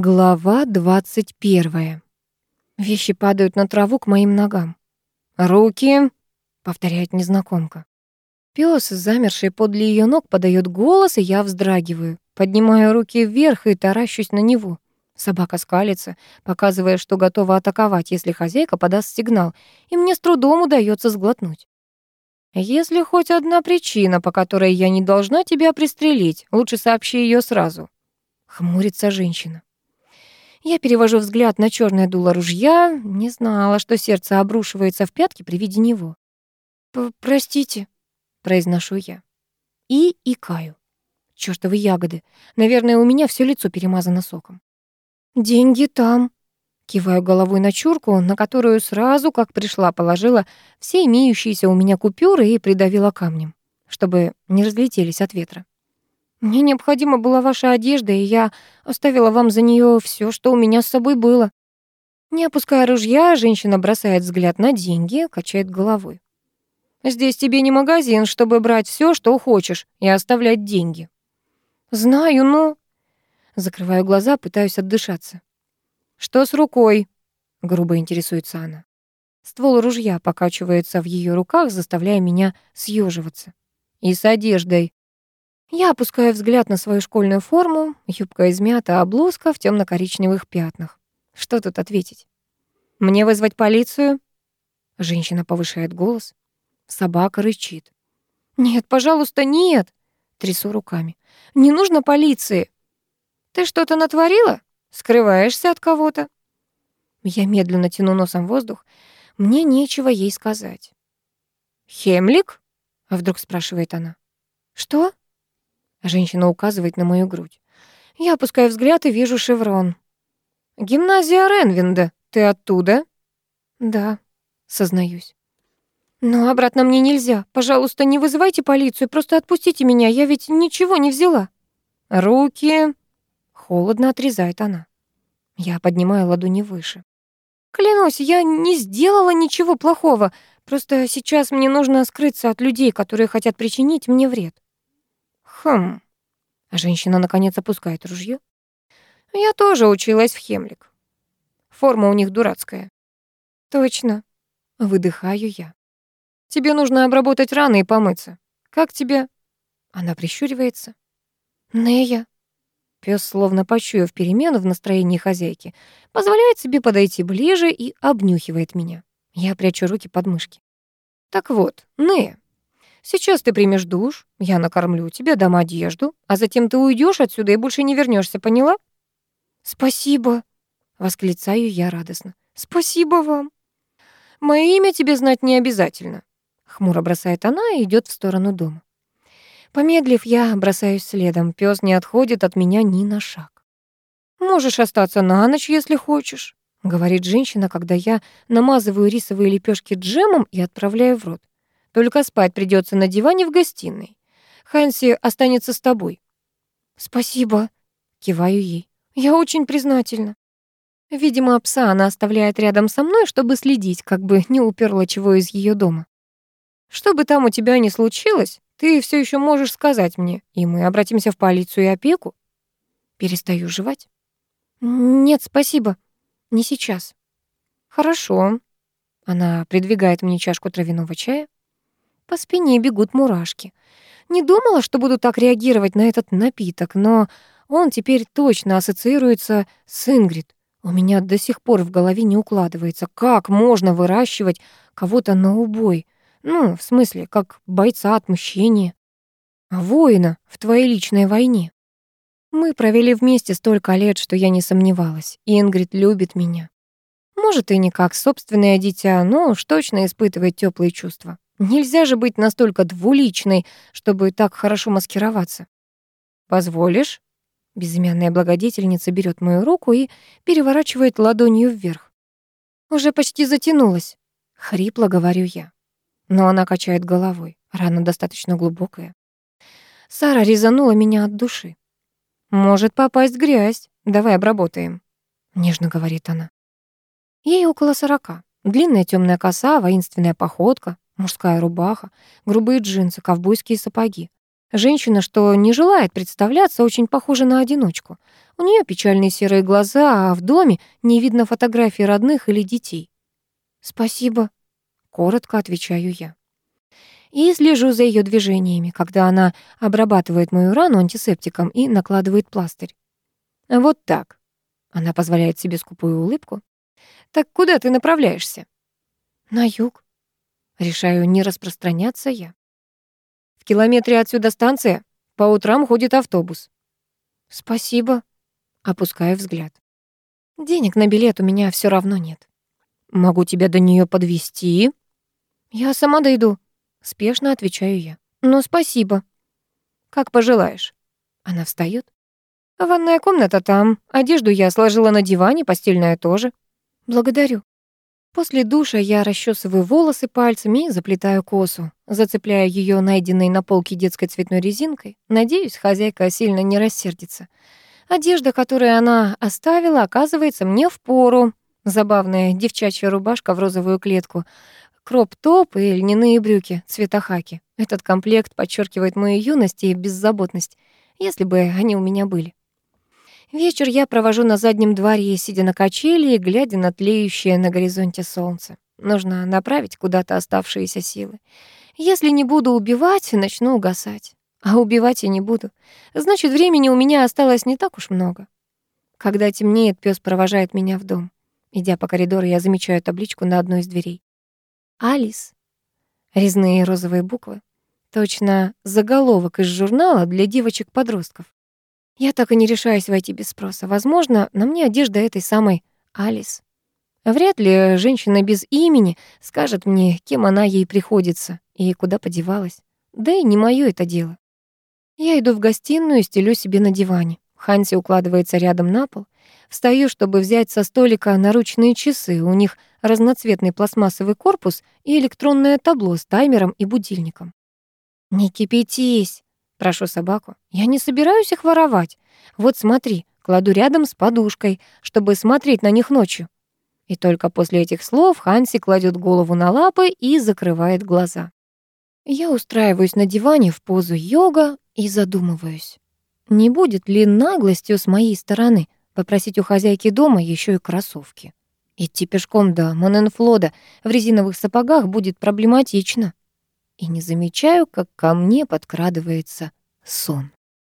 Глава 21. Вещи падают на траву к моим ногам. «Руки!» — повторяет незнакомка. Пёс, замерший подле её ног, подает голос, и я вздрагиваю. Поднимаю руки вверх и таращусь на него. Собака скалится, показывая, что готова атаковать, если хозяйка подаст сигнал, и мне с трудом удается сглотнуть. «Если хоть одна причина, по которой я не должна тебя пристрелить, лучше сообщи её сразу», — хмурится женщина. Я перевожу взгляд на черное дуло ружья, не знала, что сердце обрушивается в пятки при виде него. «Простите», — произношу я. И икаю. Чёртовы ягоды. Наверное, у меня все лицо перемазано соком. «Деньги там», Киваю головой на чурку, на которую сразу, как пришла, положила все имеющиеся у меня купюры и придавила камнем, чтобы не разлетелись от ветра. Мне необходима была ваша одежда, и я оставила вам за нее все, что у меня с собой было. Не опуская ружья, женщина бросает взгляд на деньги, качает головой. Здесь тебе не магазин, чтобы брать все, что хочешь, и оставлять деньги. Знаю, но... Закрываю глаза, пытаюсь отдышаться. Что с рукой? Грубо интересуется она. Ствол ружья покачивается в ее руках, заставляя меня съеживаться. И с одеждой. Я опускаю взгляд на свою школьную форму, юбка измята, а блузка в темно коричневых пятнах. Что тут ответить? Мне вызвать полицию? Женщина повышает голос. Собака рычит. Нет, пожалуйста, нет. Трясу руками. Не нужно полиции. Ты что-то натворила? Скрываешься от кого-то? Я медленно тяну носом воздух. Мне нечего ей сказать. «Хемлик?» — вдруг спрашивает она. «Что?» Женщина указывает на мою грудь. Я опускаю взгляд и вижу шеврон. «Гимназия Ренвинда. Ты оттуда?» «Да», — сознаюсь. «Но обратно мне нельзя. Пожалуйста, не вызывайте полицию, просто отпустите меня, я ведь ничего не взяла». «Руки...» — холодно отрезает она. Я поднимаю ладони выше. «Клянусь, я не сделала ничего плохого. Просто сейчас мне нужно скрыться от людей, которые хотят причинить мне вред». Хм. А женщина наконец опускает ружье. Я тоже училась в Хемлик. Форма у них дурацкая. Точно. Выдыхаю я. Тебе нужно обработать раны и помыться. Как тебе? Она прищуривается. Нея. Пёс, словно почуяв перемену в настроении хозяйки, позволяет себе подойти ближе и обнюхивает меня. Я прячу руки под мышки. Так вот, Нея, Сейчас ты примешь душ, я накормлю тебя, дам одежду, а затем ты уйдешь отсюда и больше не вернешься, поняла? Спасибо, восклицаю я радостно. Спасибо вам. Мое имя тебе знать не обязательно. Хмуро бросает она и идет в сторону дома. Помедлив, я бросаюсь следом. Пёс не отходит от меня ни на шаг. Можешь остаться на ночь, если хочешь, говорит женщина, когда я намазываю рисовые лепешки джемом и отправляю в рот. Только спать придется на диване в гостиной. Ханси останется с тобой». «Спасибо», — киваю ей. «Я очень признательна». Видимо, пса она оставляет рядом со мной, чтобы следить, как бы не уперла чего из ее дома. Что бы там у тебя ни случилось, ты все еще можешь сказать мне, и мы обратимся в полицию и опеку. Перестаю жевать. Нет, спасибо. Не сейчас. Хорошо. Она придвигает мне чашку травяного чая. По спине бегут мурашки. Не думала, что буду так реагировать на этот напиток, но он теперь точно ассоциируется с Ингрид. У меня до сих пор в голове не укладывается, как можно выращивать кого-то на убой. Ну, в смысле, как бойца отмщения. Воина в твоей личной войне. Мы провели вместе столько лет, что я не сомневалась. Ингрид любит меня. Может, и не как собственное дитя, но уж точно испытывает теплые чувства. Нельзя же быть настолько двуличной, чтобы так хорошо маскироваться. «Позволишь?» Безымянная благодетельница берет мою руку и переворачивает ладонью вверх. «Уже почти затянулась», — хрипло говорю я. Но она качает головой. Рана достаточно глубокая. Сара резанула меня от души. «Может попасть грязь. Давай обработаем», — нежно говорит она. Ей около сорока. Длинная темная коса, воинственная походка, Мужская рубаха, грубые джинсы, ковбойские сапоги. Женщина, что не желает представляться, очень похожа на одиночку. У нее печальные серые глаза, а в доме не видно фотографий родных или детей. «Спасибо», — коротко отвечаю я. И слежу за ее движениями, когда она обрабатывает мою рану антисептиком и накладывает пластырь. «Вот так», — она позволяет себе скупую улыбку. «Так куда ты направляешься?» «На юг». Решаю не распространяться я. «В километре отсюда станция. По утрам ходит автобус». «Спасибо», — опускаю взгляд. «Денег на билет у меня все равно нет». «Могу тебя до нее подвести. «Я сама дойду», — спешно отвечаю я. «Но спасибо». «Как пожелаешь». Она встает. «Ванная комната там. Одежду я сложила на диване, постельная тоже». «Благодарю». После душа я расчесываю волосы пальцами и заплетаю косу, зацепляя ее найденной на полке детской цветной резинкой. Надеюсь, хозяйка сильно не рассердится. Одежда, которую она оставила, оказывается мне в пору. Забавная девчачья рубашка в розовую клетку, кроп-топ и льняные брюки цвета хаки. Этот комплект подчеркивает мою юность и беззаботность, если бы они у меня были. Вечер я провожу на заднем дворе, сидя на качели и глядя на тлеющее на горизонте солнце. Нужно направить куда-то оставшиеся силы. Если не буду убивать, начну угасать. А убивать я не буду. Значит, времени у меня осталось не так уж много. Когда темнеет, пес провожает меня в дом. Идя по коридору, я замечаю табличку на одной из дверей. «Алис». Резные розовые буквы. Точно заголовок из журнала для девочек-подростков. Я так и не решаюсь войти без спроса. Возможно, на мне одежда этой самой Алис. Вряд ли женщина без имени скажет мне, кем она ей приходится и куда подевалась. Да и не моё это дело. Я иду в гостиную и стелю себе на диване. Ханси укладывается рядом на пол. Встаю, чтобы взять со столика наручные часы. У них разноцветный пластмассовый корпус и электронное табло с таймером и будильником. «Не кипятись!» Прошу собаку. Я не собираюсь их воровать. Вот смотри, кладу рядом с подушкой, чтобы смотреть на них ночью. И только после этих слов Ханси кладет голову на лапы и закрывает глаза. Я устраиваюсь на диване в позу йога и задумываюсь. Не будет ли наглостью с моей стороны попросить у хозяйки дома еще и кроссовки? Идти пешком до Моненфлода в резиновых сапогах будет проблематично и не замечаю, как ко мне подкрадывается сон.